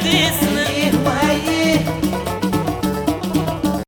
this